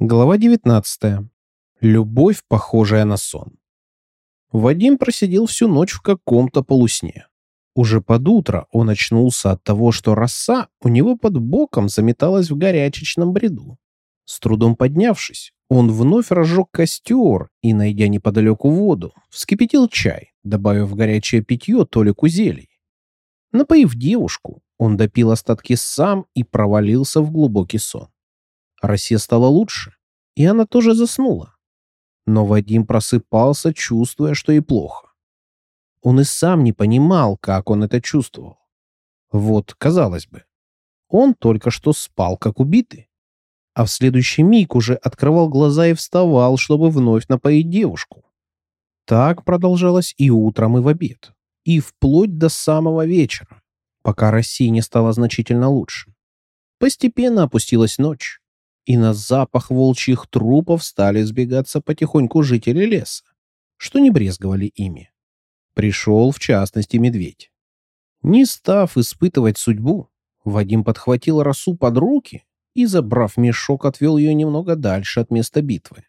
Глава 19. Любовь, похожая на сон. Вадим просидел всю ночь в каком-то полусне. Уже под утро он очнулся от того, что роса у него под боком заметалась в горячечном бреду. С трудом поднявшись, он вновь разжег костер и, найдя неподалеку воду, вскипятил чай, добавив в горячее питье толику зелий. Напоив девушку, он допил остатки сам и провалился в глубокий сон. Росе стало лучше, и она тоже заснула. Но Вадим просыпался, чувствуя, что ей плохо. Он и сам не понимал, как он это чувствовал. Вот, казалось бы, он только что спал, как убитый, а в следующий миг уже открывал глаза и вставал, чтобы вновь напоить девушку. Так продолжалось и утром, и в обед, и вплоть до самого вечера, пока Россия не стала значительно лучше. Постепенно опустилась ночь, и на запах волчьих трупов стали сбегаться потихоньку жители леса, что не брезговали ими. Пришел, в частности, медведь. Не став испытывать судьбу, Вадим подхватил росу под руки и, забрав мешок, отвел ее немного дальше от места битвы.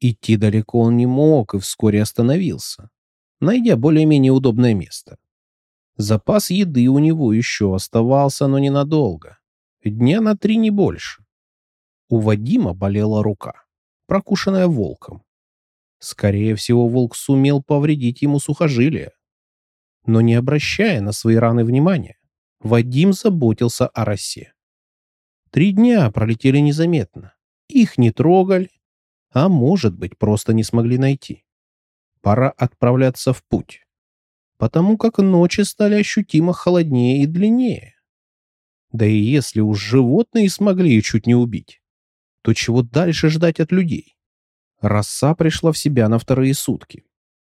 Идти далеко он не мог и вскоре остановился, найдя более-менее удобное место. Запас еды у него еще оставался, но ненадолго. Дня на три не больше. У Вадима болела рука, прокушенная волком. Скорее всего, волк сумел повредить ему сухожилие. Но не обращая на свои раны внимания, Вадим заботился о росе. Три дня пролетели незаметно. Их не трогали, а может быть, просто не смогли найти. Пора отправляться в путь, потому как ночи стали ощутимо холоднее и длиннее. Да и если уж животные смогли ее чуть не убить, то чего дальше ждать от людей? Роса пришла в себя на вторые сутки.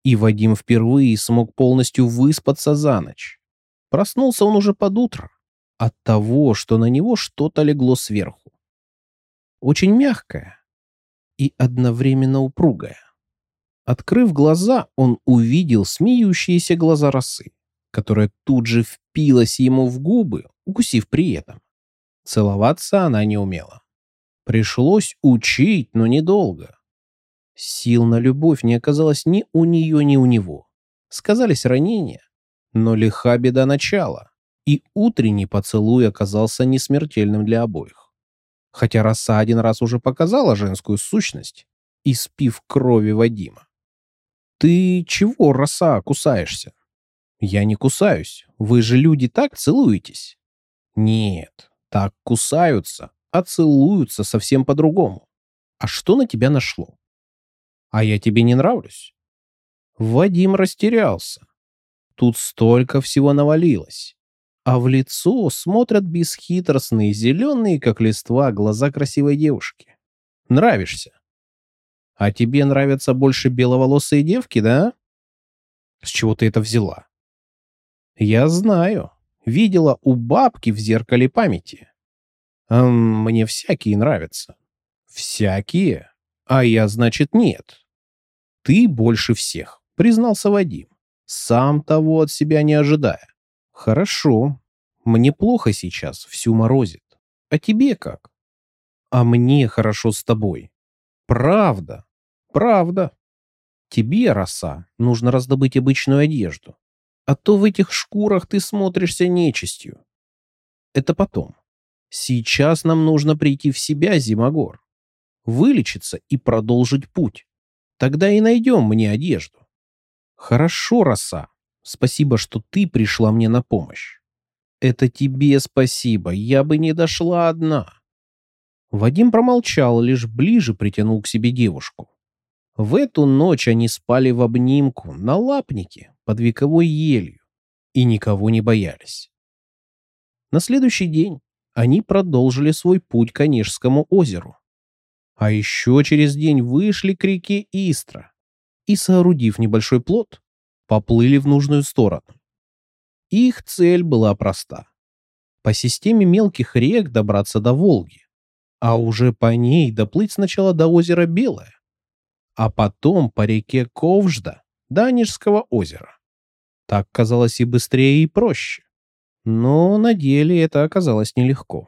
И Вадим впервые смог полностью выспаться за ночь. Проснулся он уже под утро от того, что на него что-то легло сверху. Очень мягкое и одновременно упругое. Открыв глаза, он увидел смеющиеся глаза росы, которая тут же впилась ему в губы, укусив при этом. Целоваться она не умела. Пришлось учить, но недолго. Сил на любовь не оказалось ни у нее, ни у него. Сказались ранения, но лиха беда начала, и утренний поцелуй оказался несмертельным для обоих. Хотя роса один раз уже показала женскую сущность, испив крови Вадима. «Ты чего, роса, кусаешься?» «Я не кусаюсь. Вы же люди так целуетесь?» «Нет, так кусаются, а целуются совсем по-другому. А что на тебя нашло? А я тебе не нравлюсь? Вадим растерялся. Тут столько всего навалилось. А в лицо смотрят бесхитростные, зеленые, как листва, глаза красивой девушки. Нравишься. А тебе нравятся больше беловолосые девки, да? С чего ты это взяла? Я знаю. Видела у бабки в зеркале памяти. Эм, мне всякие нравятся. Всякие? А я, значит, нет. Ты больше всех, признался Вадим, сам того от себя не ожидая. Хорошо. Мне плохо сейчас, всю морозит. А тебе как? А мне хорошо с тобой. Правда. Правда. Тебе, роса, нужно раздобыть обычную одежду. А то в этих шкурах ты смотришься нечистью. Это потом. Сейчас нам нужно прийти в себя, Зимогор. Вылечиться и продолжить путь. Тогда и найдем мне одежду. Хорошо, роса. Спасибо, что ты пришла мне на помощь. Это тебе спасибо, я бы не дошла одна. Вадим промолчал, лишь ближе притянул к себе девушку. В эту ночь они спали в обнимку, на лапнике, под вековой елью, и никого не боялись. На следующий день они продолжили свой путь к Онежскому озеру. А еще через день вышли к реке Истра и, соорудив небольшой плот, поплыли в нужную сторону. Их цель была проста. По системе мелких рек добраться до Волги, а уже по ней доплыть сначала до озера Белое, а потом по реке Ковжда до Онежского озера. Так казалось и быстрее, и проще. Но на деле это оказалось нелегко.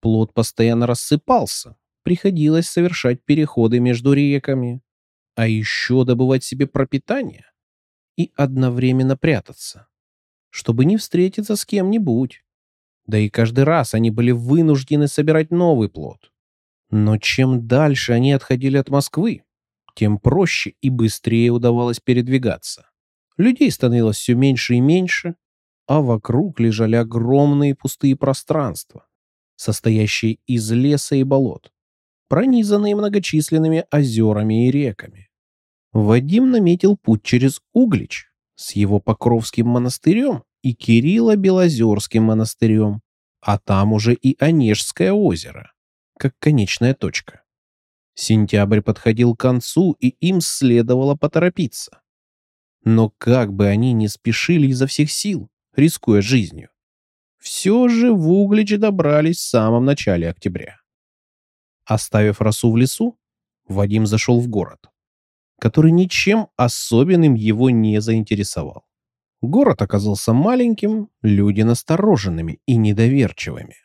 Плод постоянно рассыпался, приходилось совершать переходы между реками, а еще добывать себе пропитание и одновременно прятаться, чтобы не встретиться с кем-нибудь. Да и каждый раз они были вынуждены собирать новый плод. Но чем дальше они отходили от Москвы, тем проще и быстрее удавалось передвигаться. Людей становилось все меньше и меньше, а вокруг лежали огромные пустые пространства, состоящие из леса и болот, пронизанные многочисленными озерами и реками. Вадим наметил путь через Углич с его Покровским монастырем и Кирилло-Белозерским монастырем, а там уже и Онежское озеро, как конечная точка. Сентябрь подходил к концу, и им следовало поторопиться. Но как бы они ни спешили изо всех сил, рискуя жизнью, все же в Углич добрались в самом начале октября. Оставив росу в лесу, Вадим зашел в город, который ничем особенным его не заинтересовал. Город оказался маленьким, люди настороженными и недоверчивыми.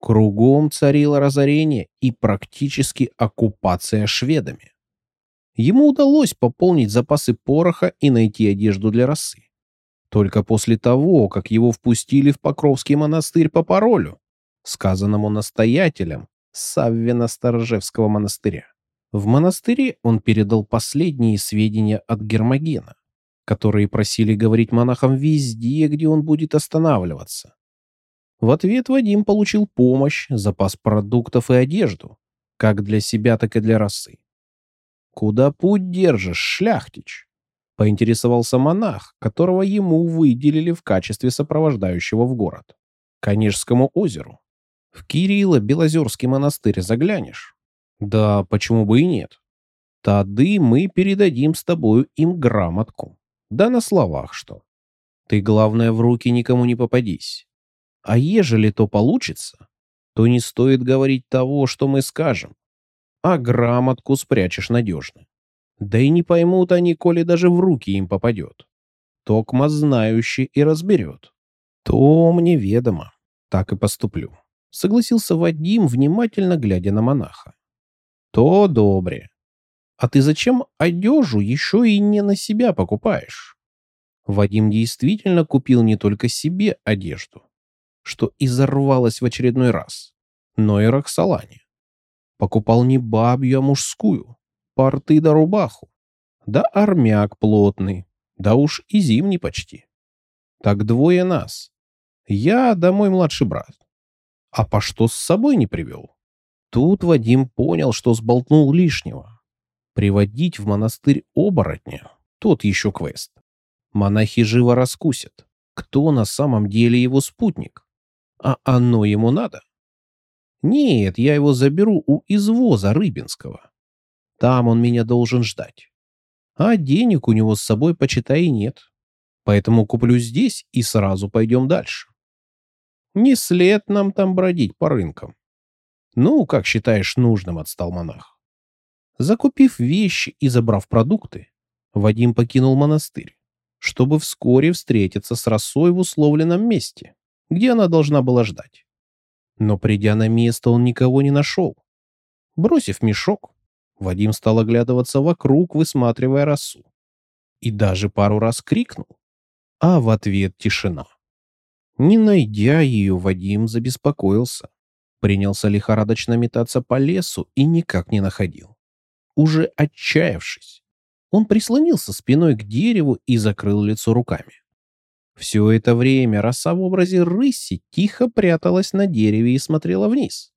Кругом царило разорение и практически оккупация шведами. Ему удалось пополнить запасы пороха и найти одежду для росы. Только после того, как его впустили в Покровский монастырь по паролю, сказанному настоятелем Саввина-Сторожевского монастыря. В монастыре он передал последние сведения от Гермогена, которые просили говорить монахам везде, где он будет останавливаться. В ответ Вадим получил помощь, запас продуктов и одежду, как для себя, так и для расы. «Куда путь держишь, шляхтич?» — поинтересовался монах, которого ему выделили в качестве сопровождающего в город. «К Онежскому озеру. В Кирилло-Белозерский монастырь заглянешь?» «Да почему бы и нет?» «Тады мы передадим с тобою им грамотку. Да на словах что. Ты, главное, в руки никому не попадись. А ежели то получится, то не стоит говорить того, что мы скажем, а грамотку спрячешь надежно. Да и не поймут они, коли даже в руки им попадет. Токма знающий и разберет. То мне ведомо. Так и поступлю. Согласился Вадим, внимательно глядя на монаха. То добре. А ты зачем одежу еще и не на себя покупаешь? Вадим действительно купил не только себе одежду, что изорвалась в очередной раз, но и Роксолане. Покупал не бабью, а мужскую, порты да рубаху, да армяк плотный, да уж и зимний почти. Так двое нас. Я да мой младший брат. А по что с собой не привел? Тут Вадим понял, что сболтнул лишнего. Приводить в монастырь оборотня — тот еще квест. Монахи живо раскусят, кто на самом деле его спутник. А оно ему надо? Нет, я его заберу у извоза Рыбинского. Там он меня должен ждать. А денег у него с собой, почитай, нет. Поэтому куплю здесь и сразу пойдем дальше. Не след нам там бродить по рынкам. Ну, как считаешь нужным, отстал монах. Закупив вещи и забрав продукты, Вадим покинул монастырь, чтобы вскоре встретиться с росой в условленном месте где она должна была ждать. Но придя на место, он никого не нашел. Бросив мешок, Вадим стал оглядываться вокруг, высматривая росу. И даже пару раз крикнул. А в ответ тишина. Не найдя ее, Вадим забеспокоился. Принялся лихорадочно метаться по лесу и никак не находил. Уже отчаявшись, он прислонился спиной к дереву и закрыл лицо руками. Все это время роса в образе рыси тихо пряталась на дереве и смотрела вниз.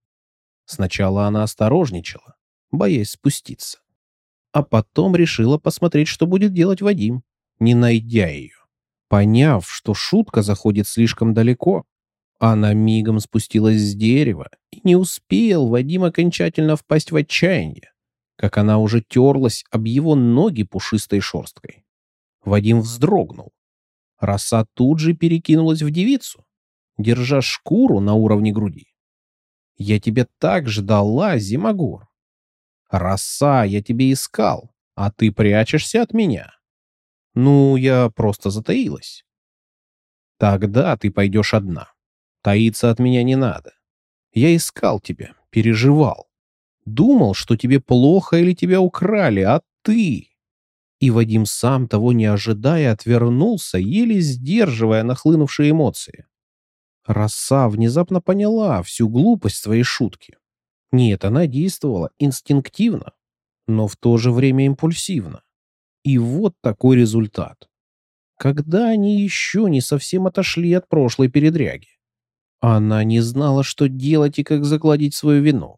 Сначала она осторожничала, боясь спуститься. А потом решила посмотреть, что будет делать Вадим, не найдя ее. Поняв, что шутка заходит слишком далеко, она мигом спустилась с дерева, и не успел Вадим окончательно впасть в отчаяние, как она уже терлась об его ноги пушистой шерсткой. Вадим вздрогнул, Роса тут же перекинулась в девицу, держа шкуру на уровне груди. «Я тебе так ждала, Зимогор. Роса, я тебе искал, а ты прячешься от меня. Ну, я просто затаилась. Тогда ты пойдешь одна. Таиться от меня не надо. Я искал тебя, переживал. Думал, что тебе плохо или тебя украли, а ты... И Вадим сам, того не ожидая, отвернулся, еле сдерживая нахлынувшие эмоции. Роса внезапно поняла всю глупость своей шутки. Нет, она действовала инстинктивно, но в то же время импульсивно. И вот такой результат. Когда они еще не совсем отошли от прошлой передряги. Она не знала, что делать и как загладить свою вину.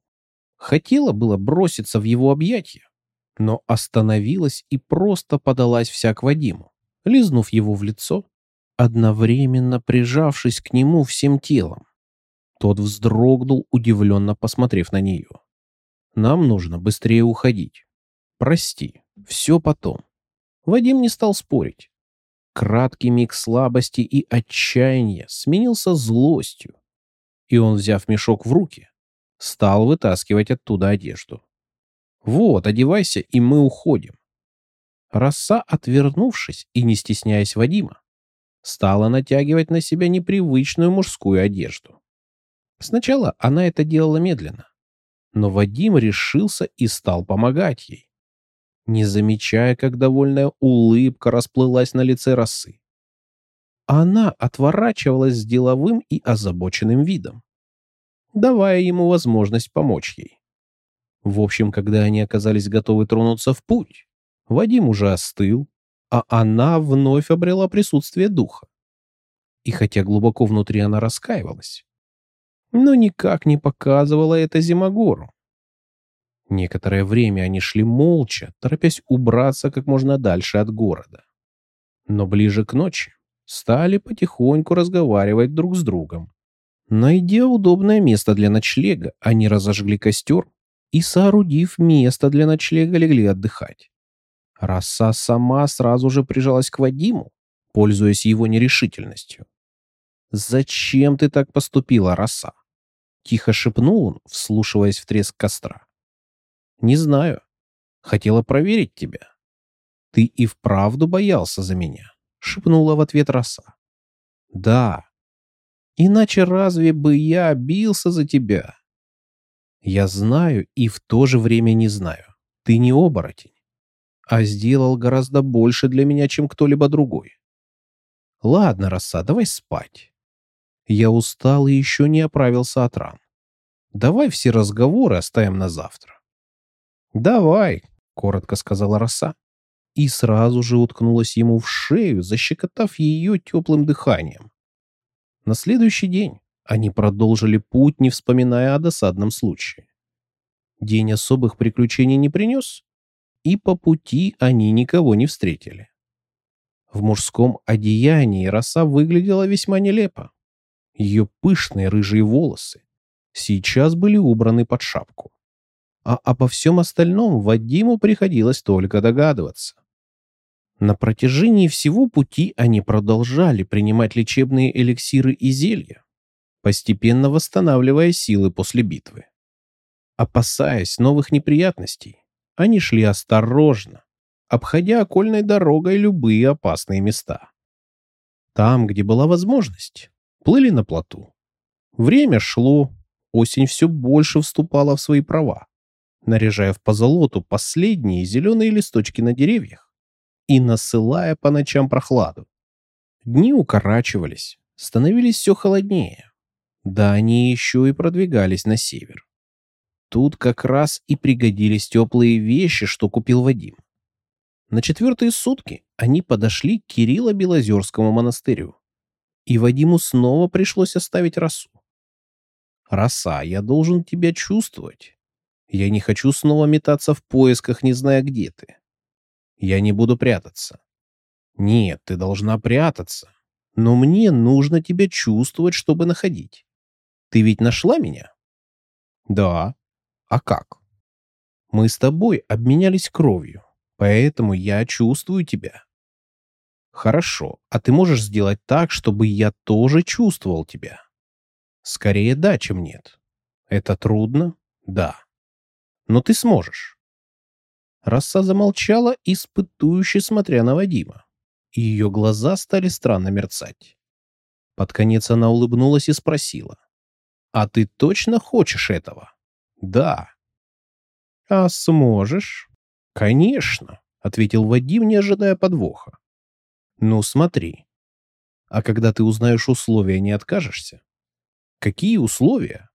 Хотела было броситься в его объятия, но остановилась и просто подалась вся к Вадиму, лизнув его в лицо, одновременно прижавшись к нему всем телом. Тот вздрогнул, удивленно посмотрев на нее. «Нам нужно быстрее уходить. Прости, все потом». Вадим не стал спорить. Краткий миг слабости и отчаяния сменился злостью, и он, взяв мешок в руки, стал вытаскивать оттуда одежду. «Вот, одевайся, и мы уходим». Роса, отвернувшись и не стесняясь Вадима, стала натягивать на себя непривычную мужскую одежду. Сначала она это делала медленно, но Вадим решился и стал помогать ей, не замечая, как довольная улыбка расплылась на лице росы. Она отворачивалась с деловым и озабоченным видом давая ему возможность помочь ей. В общем, когда они оказались готовы тронуться в путь, Вадим уже остыл, а она вновь обрела присутствие духа. И хотя глубоко внутри она раскаивалась, но никак не показывала это Зимогору. Некоторое время они шли молча, торопясь убраться как можно дальше от города. Но ближе к ночи стали потихоньку разговаривать друг с другом, Найдя удобное место для ночлега, они разожгли костер и, соорудив место для ночлега, легли отдыхать. Роса сама сразу же прижалась к Вадиму, пользуясь его нерешительностью. «Зачем ты так поступила, Роса?» Тихо шепнул он, вслушиваясь в треск костра. «Не знаю. Хотела проверить тебя». «Ты и вправду боялся за меня?» — шепнула в ответ Роса. «Да, Иначе разве бы я бился за тебя? Я знаю и в то же время не знаю. Ты не оборотень, а сделал гораздо больше для меня, чем кто-либо другой. Ладно, Роса, давай спать. Я устал и еще не оправился от ран. Давай все разговоры оставим на завтра. Давай, коротко сказала Роса и сразу же уткнулась ему в шею, защекотав ее теплым дыханием. На следующий день они продолжили путь, не вспоминая о досадном случае. День особых приключений не принес, и по пути они никого не встретили. В мужском одеянии роса выглядела весьма нелепо. Ее пышные рыжие волосы сейчас были убраны под шапку. А обо всем остальном Вадиму приходилось только догадываться. На протяжении всего пути они продолжали принимать лечебные эликсиры и зелья, постепенно восстанавливая силы после битвы. Опасаясь новых неприятностей, они шли осторожно, обходя окольной дорогой любые опасные места. Там, где была возможность, плыли на плоту. Время шло, осень все больше вступала в свои права, наряжая в позолоту последние зеленые листочки на деревьях и насылая по ночам прохладу. Дни укорачивались, становились все холоднее. Да они еще и продвигались на север. Тут как раз и пригодились теплые вещи, что купил Вадим. На четвертые сутки они подошли к Кирилло-Белозерскому монастырю. И Вадиму снова пришлось оставить росу. «Роса, я должен тебя чувствовать. Я не хочу снова метаться в поисках, не зная, где ты. Я не буду прятаться. Нет, ты должна прятаться. Но мне нужно тебя чувствовать, чтобы находить. Ты ведь нашла меня? Да. А как? Мы с тобой обменялись кровью, поэтому я чувствую тебя. Хорошо, а ты можешь сделать так, чтобы я тоже чувствовал тебя? Скорее да, чем нет. Это трудно? Да. Но ты сможешь. Роса замолчала, испытующе смотря на Вадима. И ее глаза стали странно мерцать. Под конец она улыбнулась и спросила. «А ты точно хочешь этого?» «Да». «А сможешь?» «Конечно», — ответил Вадим, не ожидая подвоха. «Ну, смотри. А когда ты узнаешь условия, не откажешься?» «Какие условия?»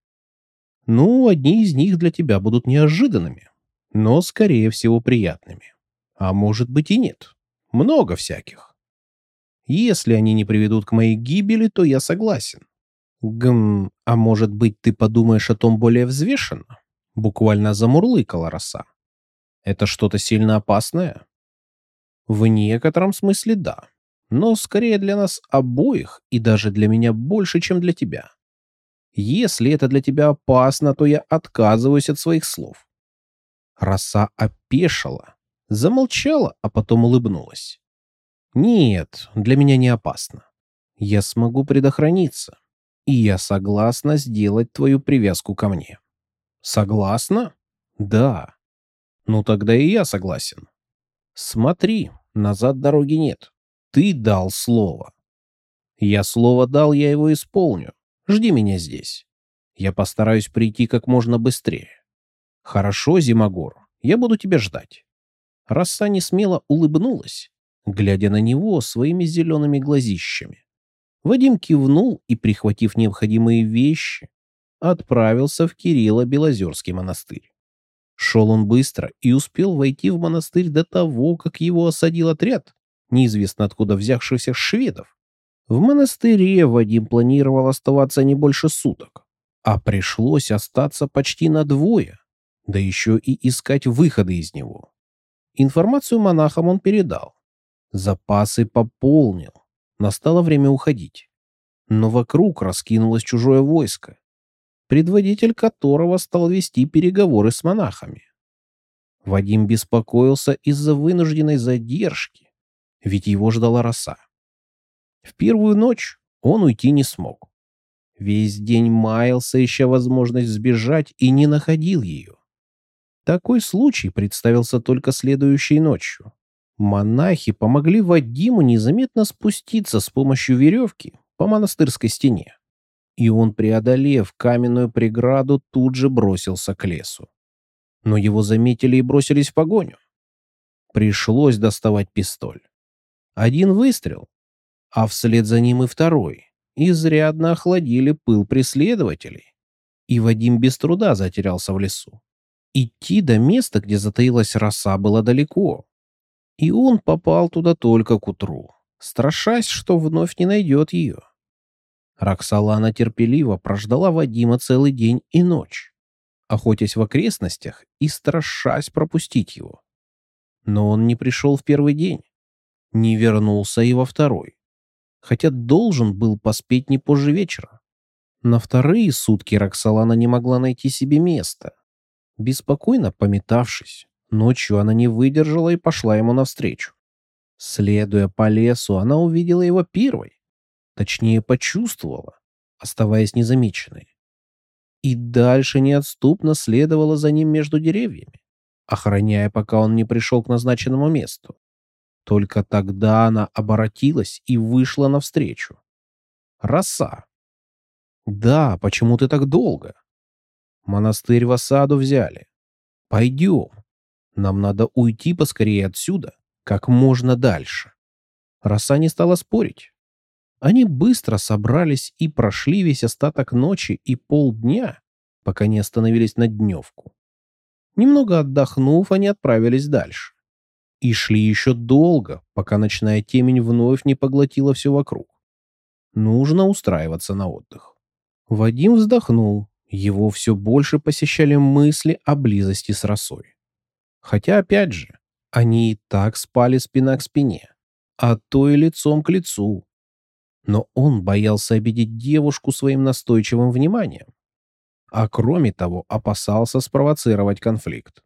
«Ну, одни из них для тебя будут неожиданными, но, скорее всего, приятными. А может быть и нет. Много всяких. Если они не приведут к моей гибели, то я согласен. Гм, а может быть, ты подумаешь о том более взвешенно? Буквально замурлыкала роса. Это что-то сильно опасное? В некотором смысле да. Но скорее для нас обоих и даже для меня больше, чем для тебя. Если это для тебя опасно, то я отказываюсь от своих слов. Роса опешила, замолчала, а потом улыбнулась. Нет, для меня не опасно. Я смогу предохраниться. И я согласна сделать твою привязку ко мне. Согласна? Да. Ну тогда и я согласен. Смотри, назад дороги нет. Ты дал слово. Я слово дал, я его исполню. Жди меня здесь. Я постараюсь прийти как можно быстрее. Хорошо, Зимогор, я буду тебя ждать. Роса не смело улыбнулась, глядя на него своими зелеными глазищами. Вадим кивнул и, прихватив необходимые вещи, отправился в Кирилло-Белозерский монастырь. Шел он быстро и успел войти в монастырь до того, как его осадил отряд, неизвестно откуда взявшихся шведов. В монастыре Вадим планировал оставаться не больше суток, а пришлось остаться почти на двое, да еще и искать выходы из него. Информацию монахам он передал. Запасы пополнил. Настало время уходить. Но вокруг раскинулось чужое войско, предводитель которого стал вести переговоры с монахами. Вадим беспокоился из-за вынужденной задержки, ведь его ждала роса. В первую ночь он уйти не смог. Весь день маялся, ища возможность сбежать, и не находил ее. Такой случай представился только следующей ночью. Монахи помогли Вадиму незаметно спуститься с помощью веревки по монастырской стене и он, преодолев каменную преграду, тут же бросился к лесу. Но его заметили и бросились в погоню. Пришлось доставать пистоль. Один выстрел, а вслед за ним и второй, изрядно охладили пыл преследователей, и Вадим без труда затерялся в лесу. Идти до места, где затаилась роса, было далеко, и он попал туда только к утру, страшась, что вновь не найдет ее. Роксолана терпеливо прождала Вадима целый день и ночь, охотясь в окрестностях и страшась пропустить его. Но он не пришел в первый день, не вернулся и во второй, хотя должен был поспеть не позже вечера. На вторые сутки Роксолана не могла найти себе места. Беспокойно пометавшись, ночью она не выдержала и пошла ему навстречу. Следуя по лесу, она увидела его первой Точнее, почувствовала, оставаясь незамеченной. И дальше неотступно следовала за ним между деревьями, охраняя, пока он не пришел к назначенному месту. Только тогда она оборотилась и вышла навстречу. Роса. Да, почему ты так долго? Монастырь в осаду взяли. Пойдем. Нам надо уйти поскорее отсюда, как можно дальше. Роса не стала спорить. Они быстро собрались и прошли весь остаток ночи и полдня, пока не остановились на дневку. Немного отдохнув, они отправились дальше. И шли еще долго, пока ночная темень вновь не поглотила все вокруг. Нужно устраиваться на отдых. Вадим вздохнул. Его все больше посещали мысли о близости с росой. Хотя, опять же, они и так спали спина к спине, а то и лицом к лицу, но он боялся обидеть девушку своим настойчивым вниманием. А кроме того, опасался спровоцировать конфликт.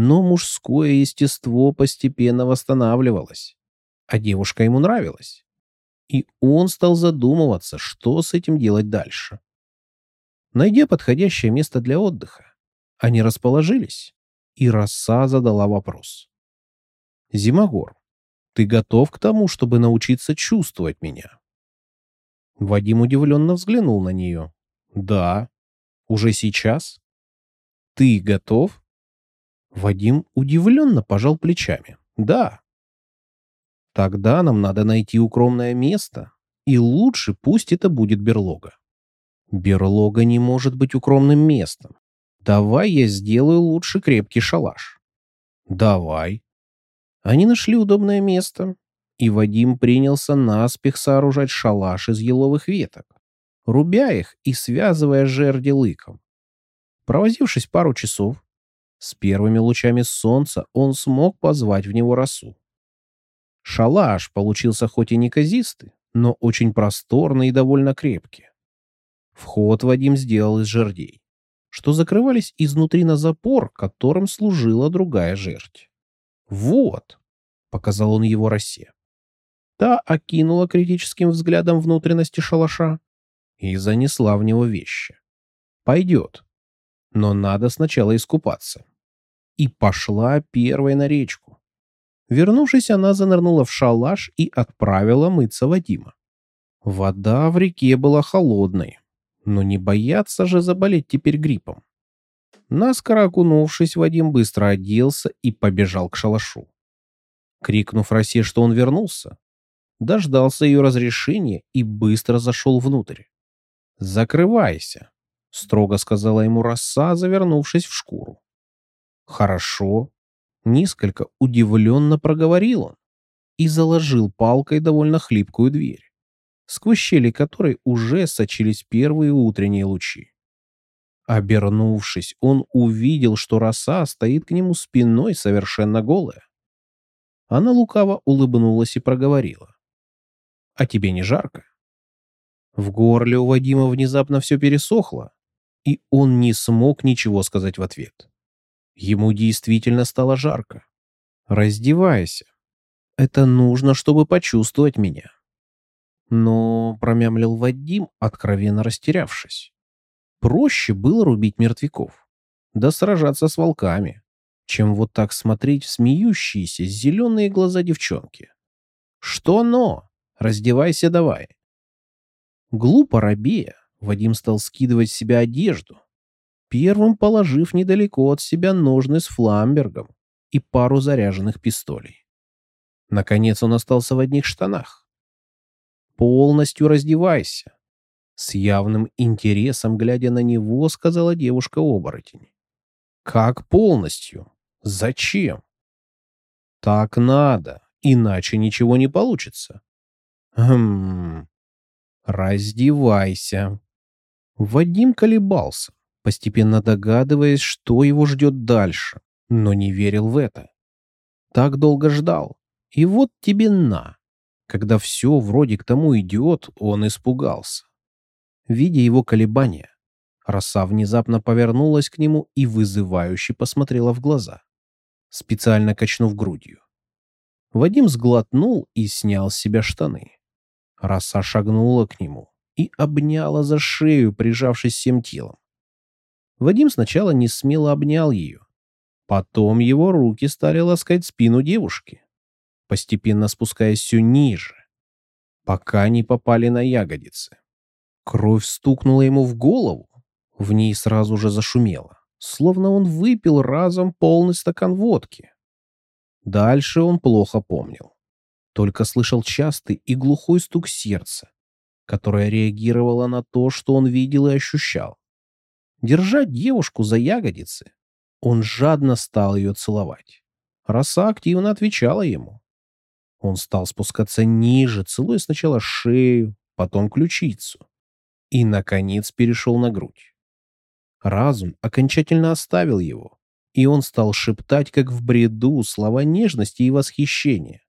Но мужское естество постепенно восстанавливалось, а девушка ему нравилась. И он стал задумываться, что с этим делать дальше. Найдя подходящее место для отдыха, они расположились, и роса задала вопрос. «Зимогор, ты готов к тому, чтобы научиться чувствовать меня?» Вадим удивленно взглянул на нее. «Да. Уже сейчас? Ты готов?» Вадим удивленно пожал плечами. Да. Тогда нам надо найти укромное место, и лучше пусть это будет берлога. Берлога не может быть укромным местом. Давай я сделаю лучше крепкий шалаш. Давай. Они нашли удобное место, и Вадим принялся наспех сооружать шалаш из еловых веток, рубя их и связывая жерди лыком. Провозившись пару часов, с первыми лучами солнца он смог позвать в него росу. Шалаш получился хоть и неказистый, но очень просторный и довольно крепкий. Вход Вадим сделал из жердей, что закрывались изнутри на запор, которым служила другая жердь. «Вот», — показал он его росе. Та окинула критическим взглядом внутренности шалаша и занесла в него вещи. «Пойдет, но надо сначала искупаться». И пошла первой на речку. Вернувшись, она занырнула в шалаш и отправила мыться Вадима. Вода в реке была холодной, но не бояться же заболеть теперь гриппом. Наскоро окунувшись, Вадим быстро оделся и побежал к шалашу. Крикнув Росе, что он вернулся, дождался ее разрешения и быстро зашел внутрь. «Закрывайся», — строго сказала ему роса, завернувшись в шкуру. «Хорошо», — несколько удивленно проговорил он и заложил палкой довольно хлипкую дверь сквозь щели которой уже сочились первые утренние лучи. Обернувшись, он увидел, что роса стоит к нему спиной совершенно голая. Она лукаво улыбнулась и проговорила. «А тебе не жарко?» В горле у Вадима внезапно все пересохло, и он не смог ничего сказать в ответ. Ему действительно стало жарко. «Раздевайся. Это нужно, чтобы почувствовать меня». Но промямлил Вадим, откровенно растерявшись. Проще было рубить мертвяков, да сражаться с волками, чем вот так смотреть в смеющиеся зеленые глаза девчонки. Что но? Раздевайся давай. Глупо робея, Вадим стал скидывать с себя одежду, первым положив недалеко от себя ножны с фламбергом и пару заряженных пистолей. Наконец он остался в одних штанах. Полностью раздевайся. С явным интересом, глядя на него, сказала девушка-оборотень. Как полностью? Зачем? Так надо, иначе ничего не получится. Хм. Раздевайся. Вадим колебался, постепенно догадываясь, что его ждет дальше, но не верил в это. Так долго ждал. И вот тебе на. Когда все вроде к тому идет, он испугался. Видя его колебания, роса внезапно повернулась к нему и вызывающе посмотрела в глаза, специально качнув грудью. Вадим сглотнул и снял с себя штаны. Роса шагнула к нему и обняла за шею, прижавшись всем телом. Вадим сначала не смело обнял ее. Потом его руки стали ласкать спину девушки постепенно спускаясь все ниже, пока не попали на ягодицы. Кровь стукнула ему в голову, в ней сразу же зашумело, словно он выпил разом полный стакан водки. Дальше он плохо помнил, только слышал частый и глухой стук сердца, которое реагировало на то, что он видел и ощущал. Держа девушку за ягодицы, он жадно стал ее целовать. Роса активно отвечала ему. Он стал спускаться ниже, целуя сначала шею, потом ключицу. И, наконец, перешел на грудь. Разум окончательно оставил его, и он стал шептать, как в бреду, слова нежности и восхищения.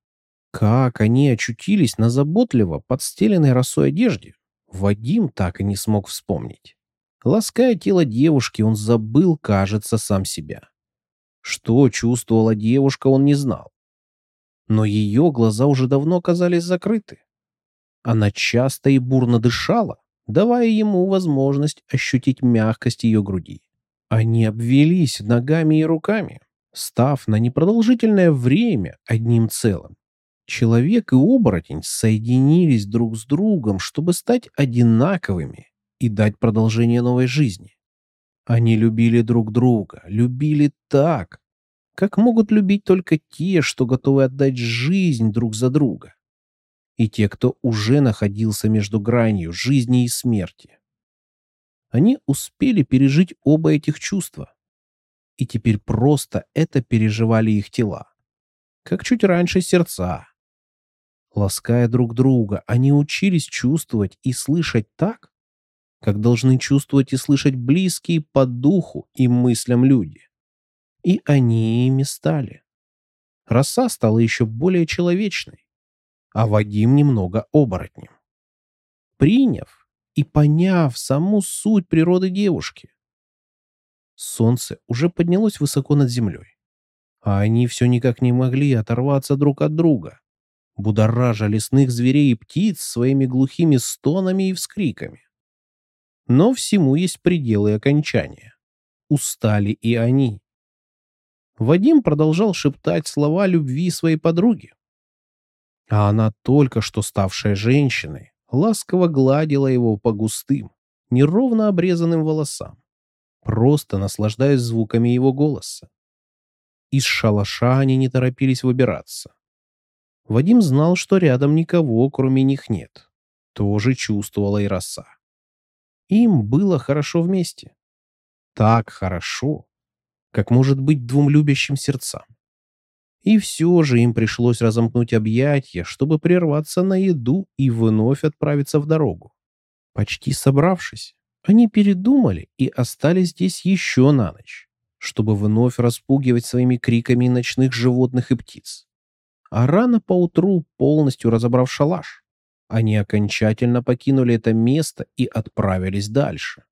Как они очутились на заботливо подстеленной росой одежде, Вадим так и не смог вспомнить. Лаская тело девушки, он забыл, кажется, сам себя. Что чувствовала девушка, он не знал но ее глаза уже давно оказались закрыты. Она часто и бурно дышала, давая ему возможность ощутить мягкость ее груди. Они обвелись ногами и руками, став на непродолжительное время одним целым. Человек и оборотень соединились друг с другом, чтобы стать одинаковыми и дать продолжение новой жизни. Они любили друг друга, любили так, как могут любить только те, что готовы отдать жизнь друг за друга, и те, кто уже находился между гранью жизни и смерти. Они успели пережить оба этих чувства, и теперь просто это переживали их тела, как чуть раньше сердца. Лаская друг друга, они учились чувствовать и слышать так, как должны чувствовать и слышать близкие по духу и мыслям люди. И они ими стали. Роса стала еще более человечной, а Вадим немного оборотнем. Приняв и поняв саму суть природы девушки, солнце уже поднялось высоко над землей, а они все никак не могли оторваться друг от друга, будоража лесных зверей и птиц своими глухими стонами и вскриками. Но всему есть пределы окончания. Устали и они. Вадим продолжал шептать слова любви своей подруге. А она, только что ставшая женщиной, ласково гладила его по густым, неровно обрезанным волосам, просто наслаждаясь звуками его голоса. Из шалаша они не торопились выбираться. Вадим знал, что рядом никого, кроме них нет. Тоже чувствовала и роса. Им было хорошо вместе. Так хорошо, как может быть двум любящим сердцам. И все же им пришлось разомкнуть объятия, чтобы прерваться на еду и вновь отправиться в дорогу. Почти собравшись, они передумали и остались здесь еще на ночь, чтобы вновь распугивать своими криками ночных животных и птиц. А рано поутру, полностью разобрав шалаш, они окончательно покинули это место и отправились дальше.